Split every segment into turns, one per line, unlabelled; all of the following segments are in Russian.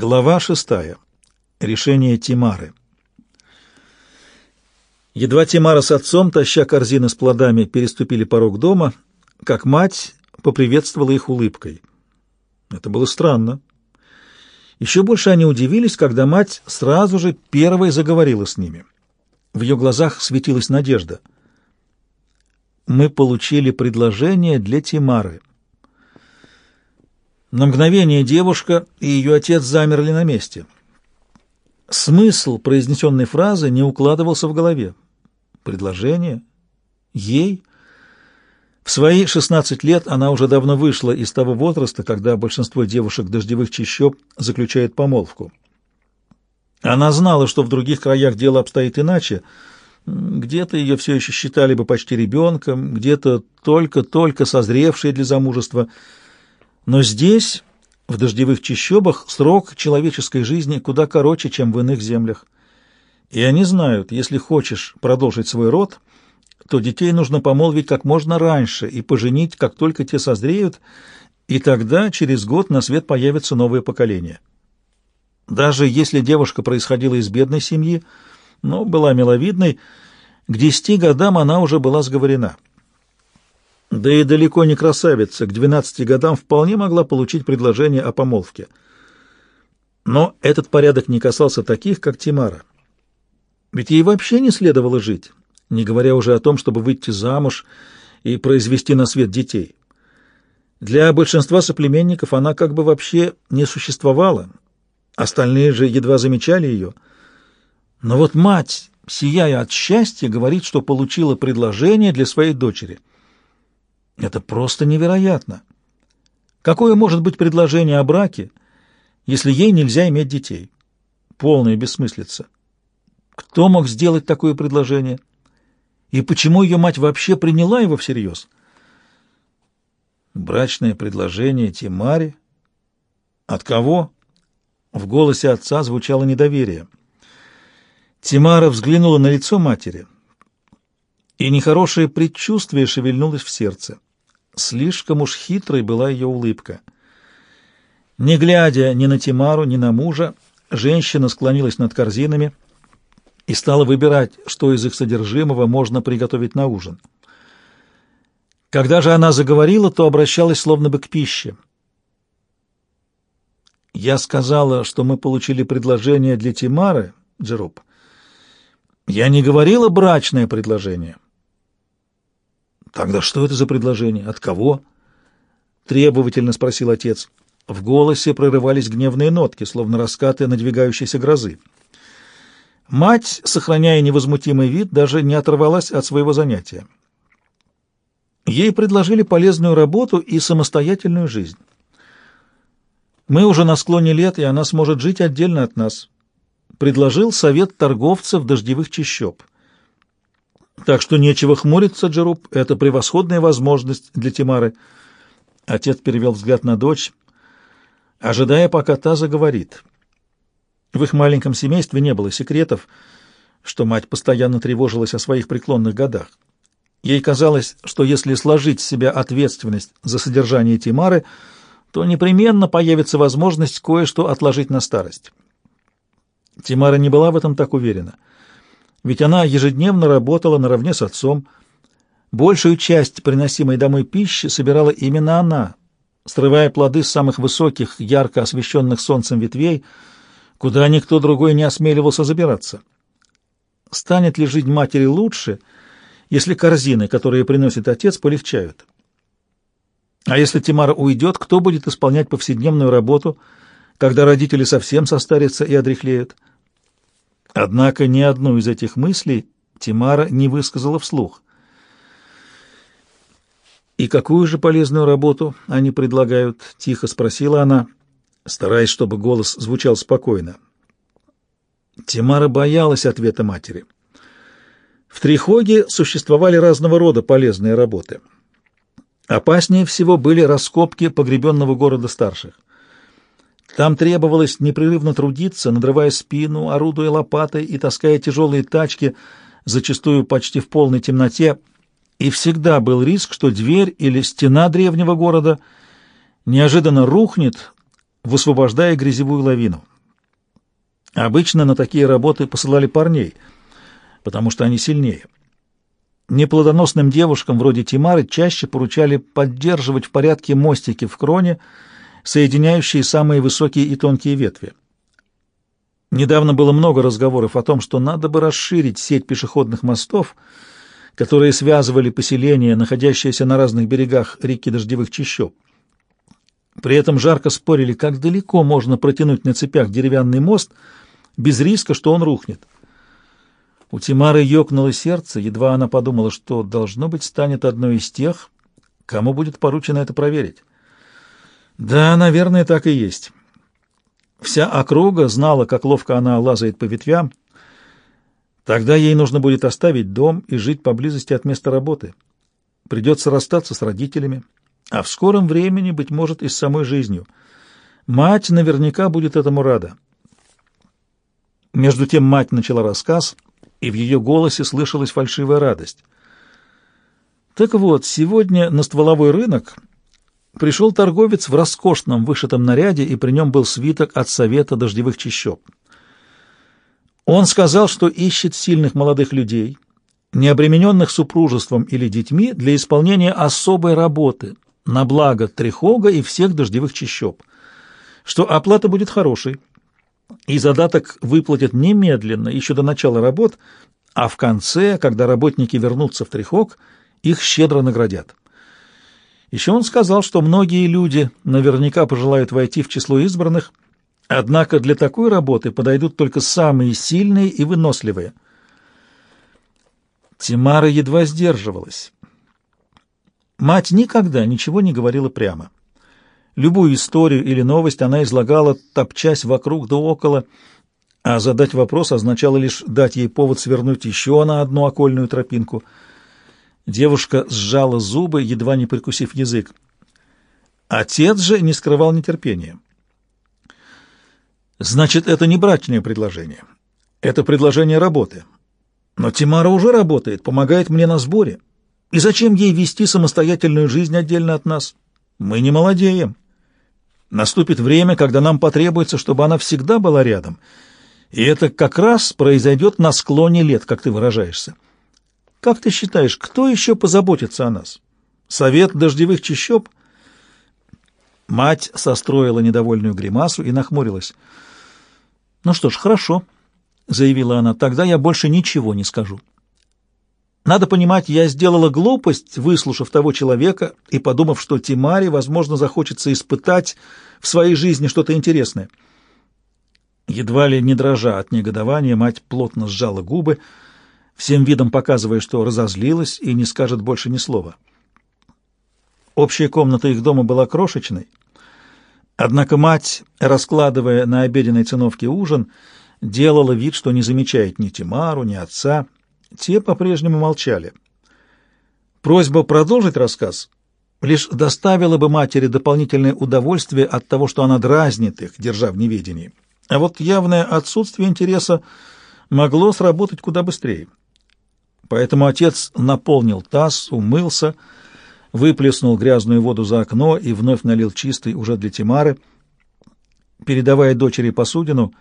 Глава шестая. Решение Тимары. Едва Тимара с отцом, таща корзины с плодами, переступили порог дома, как мать поприветствовала их улыбкой. Это было странно. Еще больше они удивились, когда мать сразу же первой заговорила с ними. В ее глазах светилась надежда. «Мы получили предложение для Тимары». На мгновение девушка и ее отец замерли на месте. Смысл произнесенной фразы не укладывался в голове. Предложение? Ей? В свои 16 лет она уже давно вышла из того возраста, когда большинство девушек дождевых чащоб заключает помолвку. Она знала, что в других краях дело обстоит иначе. Где-то ее все еще считали бы почти ребенком, где-то только-только созревшей для замужества – но здесь, в дождевых чащобах, срок человеческой жизни куда короче, чем в иных землях. И они знают, если хочешь продолжить свой род, то детей нужно помолвить как можно раньше и поженить, как только те созреют, и тогда через год на свет появится новое поколение. Даже если девушка происходила из бедной семьи, но была миловидной, к десяти годам она уже была сговорена — да и далеко не красавица, к двенадцати годам вполне могла получить предложение о помолвке. Но этот порядок не касался таких, как Тимара. Ведь ей вообще не следовало жить, не говоря уже о том, чтобы выйти замуж и произвести на свет детей. Для большинства соплеменников она как бы вообще не существовала, остальные же едва замечали ее. Но вот мать, сияя от счастья, говорит, что получила предложение для своей дочери — это просто невероятно. Какое может быть предложение о браке, если ей нельзя иметь детей? Полная бессмыслица. Кто мог сделать такое предложение? И почему ее мать вообще приняла его всерьез? Брачное предложение Тимаре? От кого? В голосе отца звучало недоверие. Тимара взглянула на лицо матери, и нехорошее предчувствие шевельнулось в сердце. Слишком уж хитрой была ее улыбка. Не глядя ни на Тимару, ни на мужа, женщина склонилась над корзинами и стала выбирать, что из их содержимого можно приготовить на ужин. Когда же она заговорила, то обращалась словно бы к пище. «Я сказала, что мы получили предложение для Тимары, Джероб. Я не говорила брачное предложение». «Тогда что это за предложение? От кого?» — требовательно спросил отец. В голосе прорывались гневные нотки, словно раскаты надвигающейся грозы. Мать, сохраняя невозмутимый вид, даже не оторвалась от своего занятия. Ей предложили полезную работу и самостоятельную жизнь. Мы уже на склоне лет, и она сможет жить отдельно от нас. Предложил совет торговцев дождевых чащоб. Так что нечего хмуриться, Джеруб, это превосходная возможность для Тимары. Отец перевел взгляд на дочь, ожидая, пока та заговорит. В их маленьком семействе не было секретов, что мать постоянно тревожилась о своих преклонных годах. Ей казалось, что если сложить с себя ответственность за содержание Тимары, то непременно появится возможность кое-что отложить на старость. Тимара не была в этом так уверена — ведь она ежедневно работала наравне с отцом. Большую часть приносимой домой пищи собирала именно она, срывая плоды с самых высоких, ярко освещенных солнцем ветвей, куда никто другой не осмеливался забираться. Станет ли жить матери лучше, если корзины, которые приносит отец, полегчают? А если Тимара уйдет, кто будет исполнять повседневную работу, когда родители совсем состарятся и одряхлеют? Однако ни одну из этих мыслей Тимара не высказала вслух. «И какую же полезную работу они предлагают?» — тихо спросила она, стараясь, чтобы голос звучал спокойно. Тимара боялась ответа матери. В Трихоге существовали разного рода полезные работы. Опаснее всего были раскопки погребенного города старших. Там требовалось непрерывно трудиться, надрывая спину, орудуя лопатой и таская тяжелые тачки, зачастую почти в полной темноте, и всегда был риск, что дверь или стена древнего города неожиданно рухнет, высвобождая грязевую лавину. Обычно на такие работы посылали парней, потому что они сильнее. Неплодоносным девушкам вроде Тимары чаще поручали поддерживать в порядке мостики в кроне, соединяющие самые высокие и тонкие ветви. Недавно было много разговоров о том, что надо бы расширить сеть пешеходных мостов, которые связывали поселения, находящиеся на разных берегах реки Дождевых Чащоб. При этом жарко спорили, как далеко можно протянуть на цепях деревянный мост без риска, что он рухнет. У Тимары ёкнуло сердце, едва она подумала, что, должно быть, станет одной из тех, кому будет поручено это проверить. Да, наверное, так и есть. Вся округа знала, как ловко она лазает по ветвям. Тогда ей нужно будет оставить дом и жить поблизости от места работы. Придется расстаться с родителями, а в скором времени, быть может, и с самой жизнью. Мать наверняка будет этому рада. Между тем мать начала рассказ — и в ее голосе слышалась фальшивая радость. Так вот, сегодня на стволовой рынок пришел торговец в роскошном вышитом наряде, и при нем был свиток от Совета дождевых чащоб. Он сказал, что ищет сильных молодых людей, не обремененных супружеством или детьми, для исполнения особой работы на благо Трехога и всех дождевых чащоб, что оплата будет хорошей, и задаток выплатят немедленно, еще до начала работ, а в конце, когда работники вернутся в Трихок, их щедро наградят. Еще он сказал, что многие люди наверняка пожелают войти в число избранных, однако для такой работы подойдут только самые сильные и выносливые. Тимара едва сдерживалась. Мать никогда ничего не говорила прямо. Любую историю или новость она излагала, топчась вокруг да около, а задать вопрос означало лишь дать ей повод свернуть еще на одну окольную тропинку. Девушка сжала зубы, едва не прикусив язык. Отец же не скрывал нетерпения. «Значит, это не брачное предложение. Это предложение работы. Но Тимара уже работает, помогает мне на сборе. И зачем ей вести самостоятельную жизнь отдельно от нас? Мы не молодеем». Наступит время, когда нам потребуется, чтобы она всегда была рядом. И это как раз произойдет на склоне лет, как ты выражаешься. Как ты считаешь, кто еще позаботится о нас? Совет дождевых чащоб? Мать состроила недовольную гримасу и нахмурилась. «Ну что ж, хорошо», — заявила она, — «тогда я больше ничего не скажу». Надо понимать, я сделала глупость, выслушав того человека и подумав, что Тимаре, возможно, захочется испытать в своей жизни что-то интересное. Едва ли не дрожа от негодования, мать плотно сжала губы, всем видом показывая, что разозлилась и не скажет больше ни слова. Общая комната их дома была крошечной, однако мать, раскладывая на обеденной циновке ужин, делала вид, что не замечает ни Тимару, ни отца — те по-прежнему молчали. Просьба продолжить рассказ лишь доставила бы матери дополнительное удовольствие от того, что она дразнит их, держа в неведении. А вот явное отсутствие интереса могло сработать куда быстрее. Поэтому отец наполнил таз, умылся, выплеснул грязную воду за окно и вновь налил чистый уже для Тимары. Передавая дочери посудину,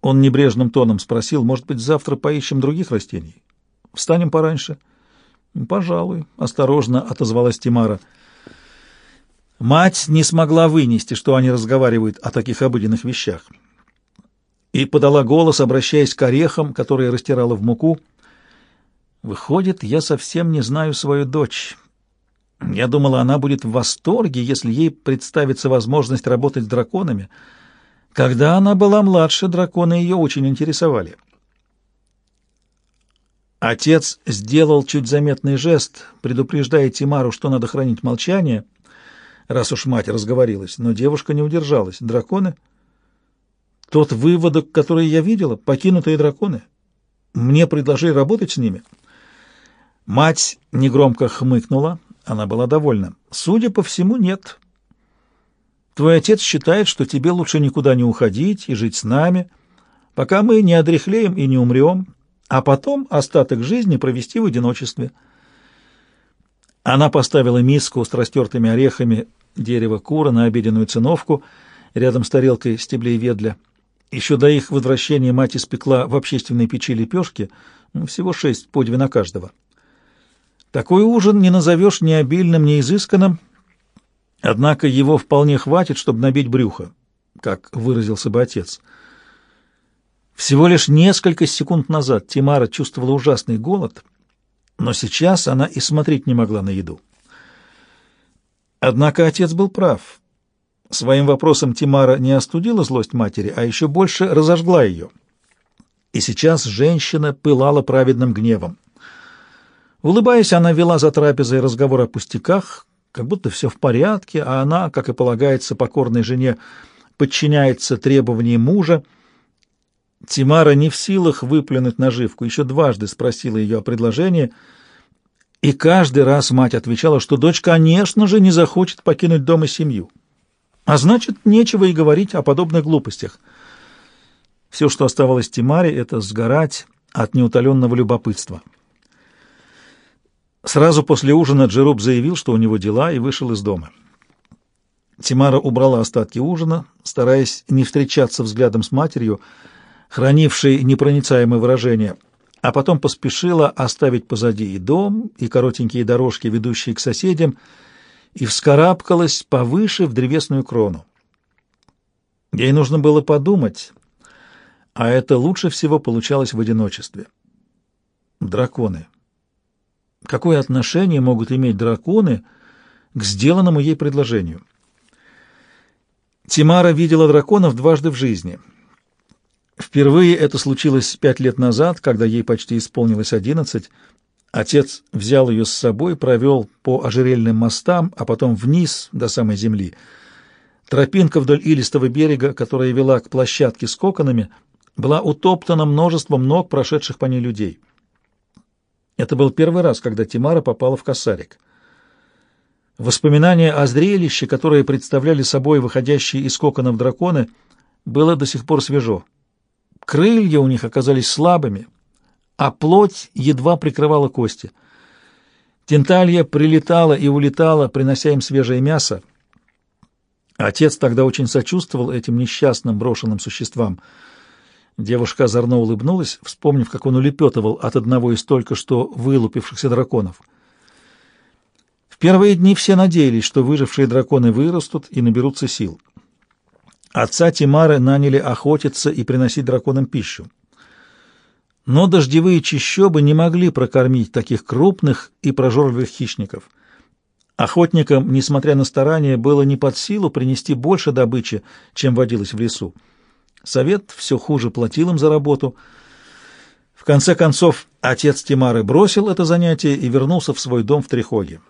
он небрежным тоном спросил, может быть, завтра поищем других растений? Встанем пораньше. Пожалуй, осторожно отозвалась Тимара. Мать не смогла вынести, что они разговаривают о таких обыденных вещах. И подала голос, обращаясь к орехам, которые растирала в муку. Выходит, я совсем не знаю свою дочь. Я думала, она будет в восторге, если ей представится возможность работать с драконами. Когда она была младше, драконы ее очень интересовали. Отец сделал чуть заметный жест, предупреждая Тимару, что надо хранить молчание, раз уж мать разговорилась, но девушка не удержалась. Драконы? Тот выводок, который я видела, покинутые драконы. Мне предложили работать с ними. Мать негромко хмыкнула, она была довольна. Судя по всему, нет. Твой отец считает, что тебе лучше никуда не уходить и жить с нами, пока мы не одряхлеем и не умрем, а потом остаток жизни провести в одиночестве. Она поставила миску с растертыми орехами дерева кура на обеденную циновку рядом с тарелкой стеблей ведля. Еще до их возвращения мать испекла в общественной печи лепешки, ну, всего шесть, по две на каждого. Такой ужин не назовешь ни обильным, ни изысканным, однако его вполне хватит, чтобы набить брюхо, как выразился бы отец. Всего лишь несколько секунд назад Тимара чувствовала ужасный голод, но сейчас она и смотреть не могла на еду. Однако отец был прав. Своим вопросом Тимара не остудила злость матери, а еще больше разожгла ее. И сейчас женщина пылала праведным гневом. Улыбаясь, она вела за трапезой разговор о пустяках, как будто все в порядке, а она, как и полагается покорной жене, подчиняется требованиям мужа. Тимара не в силах выплюнуть наживку, еще дважды спросила ее о предложении — и каждый раз мать отвечала, что дочь, конечно же, не захочет покинуть дом и семью. А значит, нечего и говорить о подобных глупостях. Все, что оставалось Тимаре, это сгорать от неутоленного любопытства. Сразу после ужина Джеруб заявил, что у него дела, и вышел из дома. Тимара убрала остатки ужина, стараясь не встречаться взглядом с матерью, хранившей непроницаемое выражение, а потом поспешила оставить позади и дом, и коротенькие дорожки, ведущие к соседям, и вскарабкалась повыше в древесную крону. Ей нужно было подумать, а это лучше всего получалось в одиночестве. Драконы. Какое отношение могут иметь драконы к сделанному ей предложению? Тимара видела драконов дважды в жизни — Впервые это случилось пять лет назад, когда ей почти исполнилось одиннадцать. Отец взял ее с собой, провел по ожерельным мостам, а потом вниз до самой земли. Тропинка вдоль илистого берега, которая вела к площадке с коконами, была утоптана множеством ног, прошедших по ней людей. Это был первый раз, когда Тимара попала в косарик. Воспоминания о зрелище, которое представляли собой выходящие из коконов драконы, было до сих пор свежо. Крылья у них оказались слабыми, а плоть едва прикрывала кости. Тенталья прилетала и улетала, принося им свежее мясо. Отец тогда очень сочувствовал этим несчастным брошенным существам. Девушка озорно улыбнулась, вспомнив, как он улепетывал от одного из только что вылупившихся драконов. В первые дни все надеялись, что выжившие драконы вырастут и наберутся сил. Отца Тимары наняли охотиться и приносить драконам пищу. Но дождевые чащобы не могли прокормить таких крупных и прожорливых хищников. Охотникам, несмотря на старания, было не под силу принести больше добычи, чем водилось в лесу. Совет все хуже платил им за работу. В конце концов, отец Тимары бросил это занятие и вернулся в свой дом в Трихоге.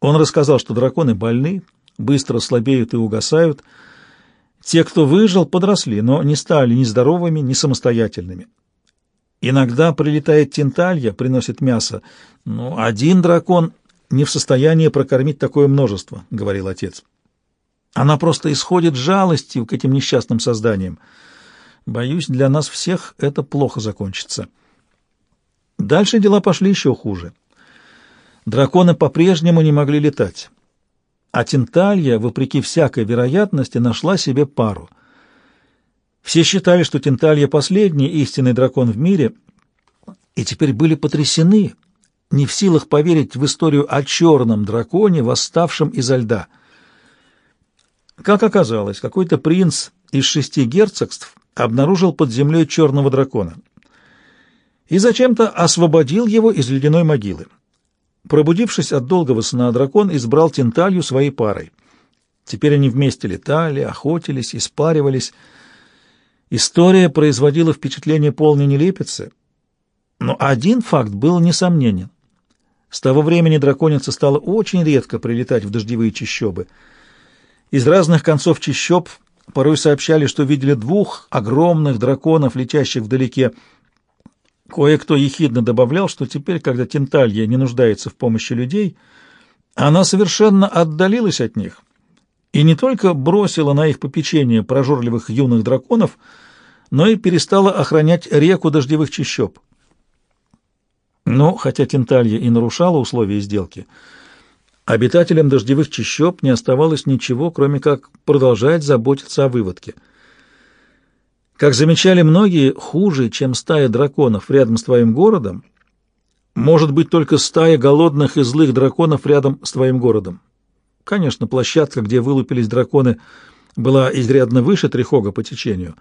Он рассказал, что драконы больны, быстро слабеют и угасают, те, кто выжил, подросли, но не стали ни здоровыми, ни самостоятельными. Иногда прилетает тенталья, приносит мясо, но один дракон не в состоянии прокормить такое множество, — говорил отец. Она просто исходит жалостью к этим несчастным созданиям. Боюсь, для нас всех это плохо закончится. Дальше дела пошли еще хуже. Драконы по-прежнему не могли летать а Тенталья, вопреки всякой вероятности, нашла себе пару. Все считали, что Тенталья — последний истинный дракон в мире, и теперь были потрясены, не в силах поверить в историю о черном драконе, восставшем изо льда. Как оказалось, какой-то принц из шести герцогств обнаружил под землей черного дракона и зачем-то освободил его из ледяной могилы. Пробудившись от долгого сна, дракон избрал Тенталью своей парой. Теперь они вместе летали, охотились, испаривались. История производила впечатление полной нелепицы, но один факт был несомненен. С того времени драконица стала очень редко прилетать в дождевые чащобы. Из разных концов чащоб порой сообщали, что видели двух огромных драконов, летящих вдалеке, Кое-кто ехидно добавлял, что теперь, когда Тенталья не нуждается в помощи людей, она совершенно отдалилась от них и не только бросила на их попечение прожорливых юных драконов, но и перестала охранять реку дождевых чащоб. Но, хотя Тенталья и нарушала условия сделки, обитателям дождевых чащоб не оставалось ничего, кроме как продолжать заботиться о выводке. Как замечали многие, хуже, чем стая драконов рядом с твоим городом, может быть только стая голодных и злых драконов рядом с твоим городом. Конечно, площадка, где вылупились драконы, была изрядно выше Трихога по течению,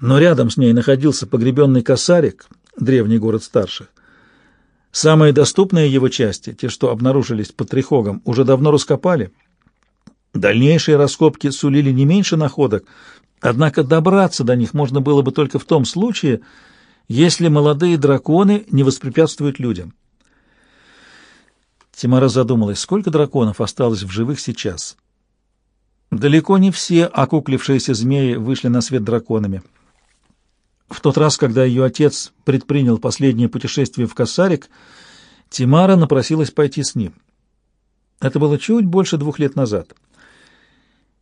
но рядом с ней находился погребенный косарик, древний город старших. Самые доступные его части, те, что обнаружились под Трихогом, уже давно раскопали. Дальнейшие раскопки сулили не меньше находок, однако добраться до них можно было бы только в том случае, если молодые драконы не воспрепятствуют людям. Тимара задумалась, сколько драконов осталось в живых сейчас. Далеко не все окуклившиеся змеи вышли на свет драконами. В тот раз, когда ее отец предпринял последнее путешествие в Косарик, Тимара напросилась пойти с ним. Это было чуть больше двух лет назад.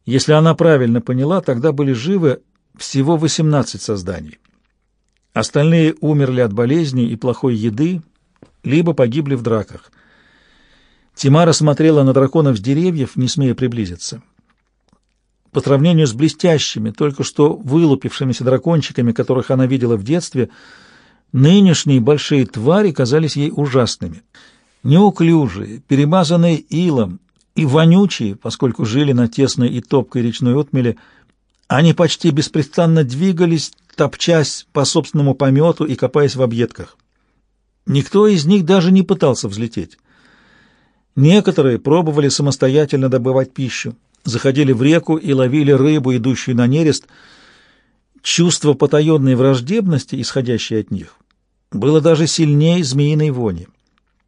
Если она правильно поняла, тогда были живы всего 18 созданий. Остальные умерли от болезней и плохой еды, либо погибли в драках. Тимара смотрела на драконов с деревьев, не смея приблизиться. По сравнению с блестящими, только что вылупившимися дракончиками, которых она видела в детстве, нынешние большие твари казались ей ужасными. Неуклюжие, перемазанные илом и вонючие, поскольку жили на тесной и топкой речной отмеле, они почти беспрестанно двигались, топчась по собственному помету и копаясь в объедках. Никто из них даже не пытался взлететь. Некоторые пробовали самостоятельно добывать пищу, заходили в реку и ловили рыбу, идущую на нерест. Чувство потаенной враждебности, исходящее от них, было даже сильнее змеиной вони —